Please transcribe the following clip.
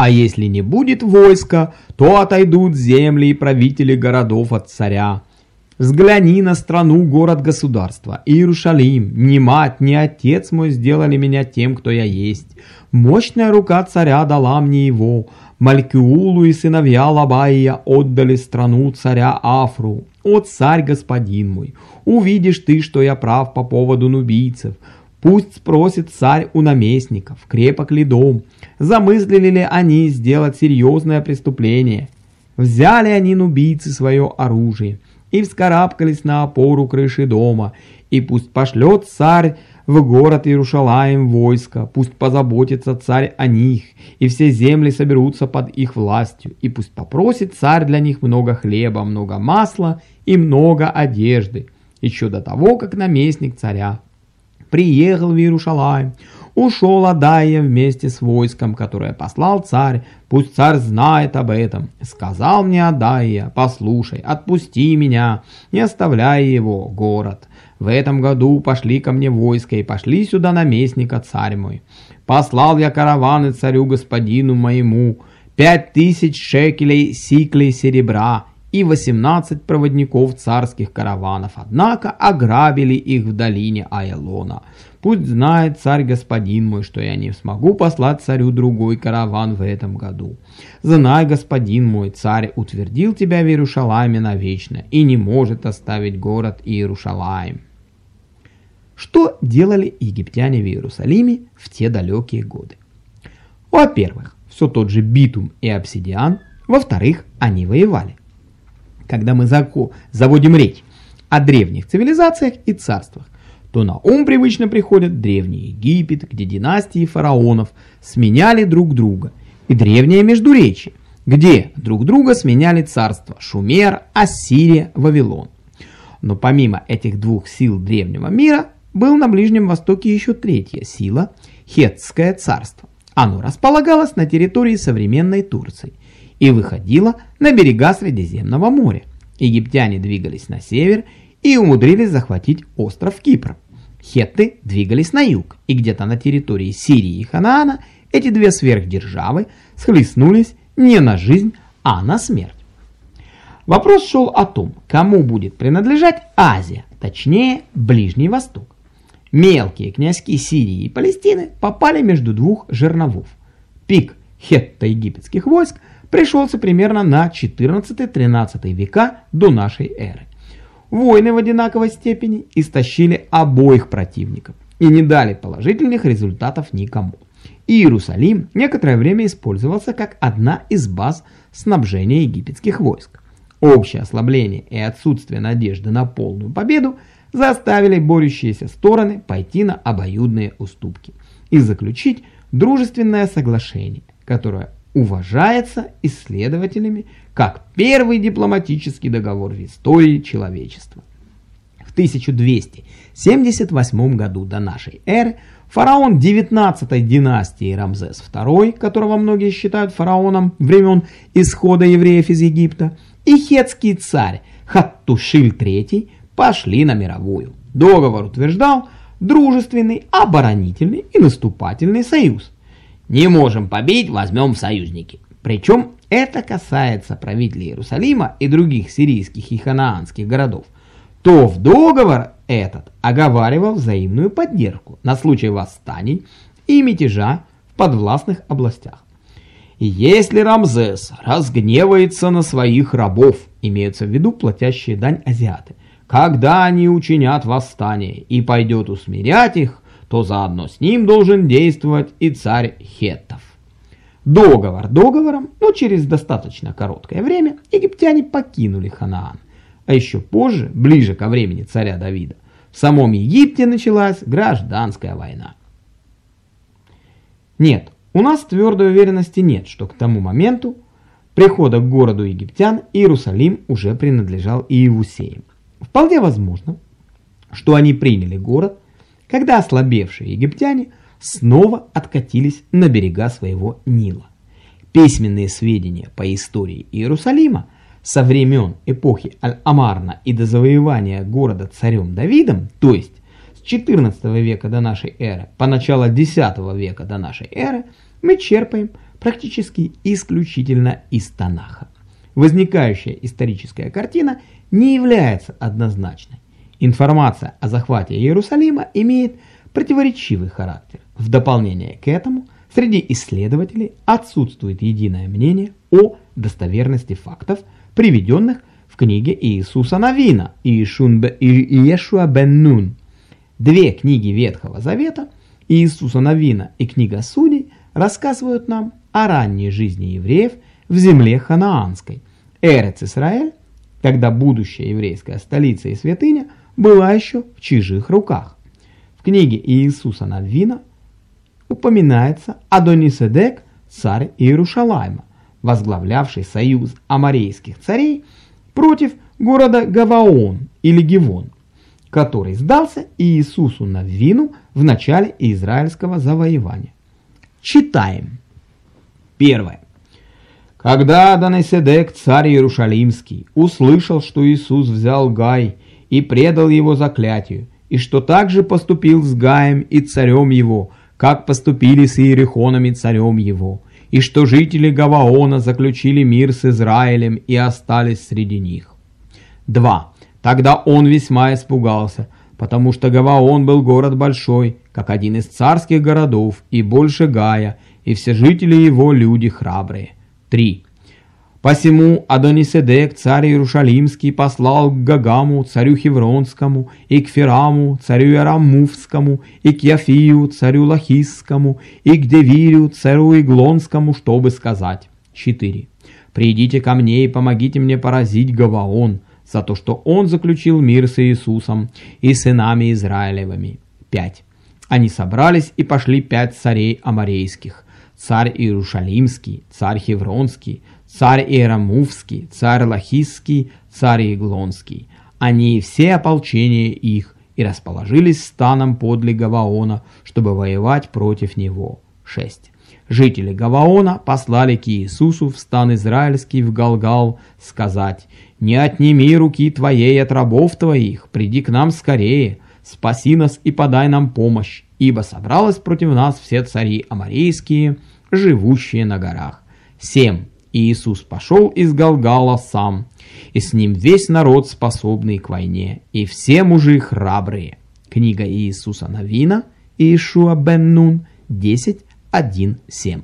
А если не будет войска, то отойдут земли и правители городов от царя. Взгляни на страну, город-государство, Иерушалим. Ни мать, ни отец мой сделали меня тем, кто я есть. Мощная рука царя дала мне его. Малькиулу и сыновья Лабаия отдали страну царя Афру. О, царь господин мой, увидишь ты, что я прав по поводу нубийцев. Пусть спросит царь у наместников, крепок ли дом, замыслили ли они сделать серьезное преступление. Взяли они нубийцы свое оружие и вскарабкались на опору крыши дома, и пусть пошлет царь в город Иерушалаем войско, пусть позаботится царь о них, и все земли соберутся под их властью, и пусть попросит царь для них много хлеба, много масла и много одежды, еще до того, как наместник царя приехал в Иерушалаем, ушел Адая вместе с войском, которое послал царь, пусть царь знает об этом. Сказал мне Адая, послушай, отпусти меня, не оставляй его, город. В этом году пошли ко мне войска и пошли сюда наместника царь мой. Послал я караваны царю господину моему, пять тысяч шекелей сиклей серебра и 18 проводников царских караванов, однако ограбили их в долине Айлона. Пусть знает царь господин мой, что я не смогу послать царю другой караван в этом году. Знай, господин мой, царь утвердил тебя в Иерушалайме навечно и не может оставить город Иерушалаем. Что делали египтяне в Иерусалиме в те далекие годы? Во-первых, все тот же битум и обсидиан. Во-вторых, они воевали когда мы заводим речь о древних цивилизациях и царствах, то на ум привычно приходит Древний Египет, где династии фараонов сменяли друг друга, и древнее Междуречие, где друг друга сменяли царства Шумер, Ассирия, Вавилон. Но помимо этих двух сил древнего мира, был на Ближнем Востоке еще третья сила – Хетское царство. Оно располагалось на территории современной Турции – и выходила на берега Средиземного моря. Египтяне двигались на север и умудрились захватить остров Кипр. Хетты двигались на юг, и где-то на территории Сирии и Ханаана эти две сверхдержавы схлестнулись не на жизнь, а на смерть. Вопрос шел о том, кому будет принадлежать Азия, точнее Ближний Восток. Мелкие князьки Сирии и Палестины попали между двух жерновов. Пик хетто-египетских войск пришелся примерно на 14-13 века до нашей эры. Войны в одинаковой степени истощили обоих противников и не дали положительных результатов никому. Иерусалим некоторое время использовался как одна из баз снабжения египетских войск. Общее ослабление и отсутствие надежды на полную победу заставили борющиеся стороны пойти на обоюдные уступки и заключить дружественное соглашение, которое уважается исследователями как первый дипломатический договор в истории человечества. В 1278 году до нашей эры фараон 19 династии Рамзес II, которого многие считают фараоном времен исхода евреев из Египта, и хетский царь Хаттушиль III пошли на мировую. Договор утверждал дружественный, оборонительный и наступательный союз – не можем побить, возьмем в союзники. Причем это касается правителей Иерусалима и других сирийских и ханаанских городов. То в договор этот оговаривал взаимную поддержку на случай восстаний и мятежа в подвластных областях. И если Рамзес разгневается на своих рабов, имеются в виду платящие дань азиаты, когда они учинят восстание и пойдет усмирять их, то заодно с ним должен действовать и царь хеттов. Договор договором, но через достаточно короткое время египтяне покинули Ханаан. А еще позже, ближе ко времени царя Давида, в самом Египте началась гражданская война. Нет, у нас твердой уверенности нет, что к тому моменту прихода к городу египтян Иерусалим уже принадлежал Иевусеям. Вполне возможно, что они приняли город когда ослабевшие египтяне снова откатились на берега своего Нила. Письменные сведения по истории Иерусалима со времен эпохи Аль-Амарна и до завоевания города царем Давидом, то есть с 14 века до нашей эры по начало 10 века до нашей эры, мы черпаем практически исключительно из Танаха. Возникающая историческая картина не является однозначной. Информация о захвате Иерусалима имеет противоречивый характер. В дополнение к этому, среди исследователей отсутствует единое мнение о достоверности фактов, приведенных в книге Иисуса Навина Иешуа бен Нун. Две книги Ветхого Завета, Иисуса Навина и книга Судей, рассказывают нам о ранней жизни евреев в земле ханаанской, Эрец Исраэль, когда будущая еврейская столица и святыня была еще в чужих руках. В книге Иисуса Навина упоминается Адониседек, царь Иерушалайма, возглавлявший союз амарейских царей против города Гаваон или Гивон, который сдался Иисусу Навину в начале израильского завоевания. Читаем. Первое. Когда Данеседек, царь Иерушалимский, услышал, что Иисус взял Гай и предал его заклятию, и что также поступил с Гаем и царем его, как поступили с Иерихоном и царем его, и что жители Гаваона заключили мир с Израилем и остались среди них. 2. Тогда он весьма испугался, потому что Гаваон был город большой, как один из царских городов, и больше Гая, и все жители его люди храбрые. 3. Посему Адониседек, царь Иерушалимский, послал к Гагаму, царю Хевронскому, и к Фераму, царю Ярамувскому, и к Яфию, царю Лахисскому, и к Девирю, царю Иглонскому, чтобы сказать. 4. «Придите ко мне и помогите мне поразить Гаваон, за то, что он заключил мир с Иисусом и сынами Израилевыми». 5. Они собрались и пошли пять царей амарейских, царь Иерушалимский, царь Хевронский, царь Иерамувский, царь Лахисский, царь Иглонский. Они все ополчение их и расположились станом подле Гаваона, чтобы воевать против него. 6. Жители Гаваона послали к Иисусу в стан израильский в Галгал сказать «Не отними руки твоей от рабов твоих, приди к нам скорее, спаси нас и подай нам помощь, ибо собралось против нас все цари амарейские, живущие на горах. 7. Иисус пошел из Галгала сам, и с ним весь народ, способный к войне, и все мужи храбрые. Книга Иисуса Навина, Иешуа бен Нун, 10, 1, 7.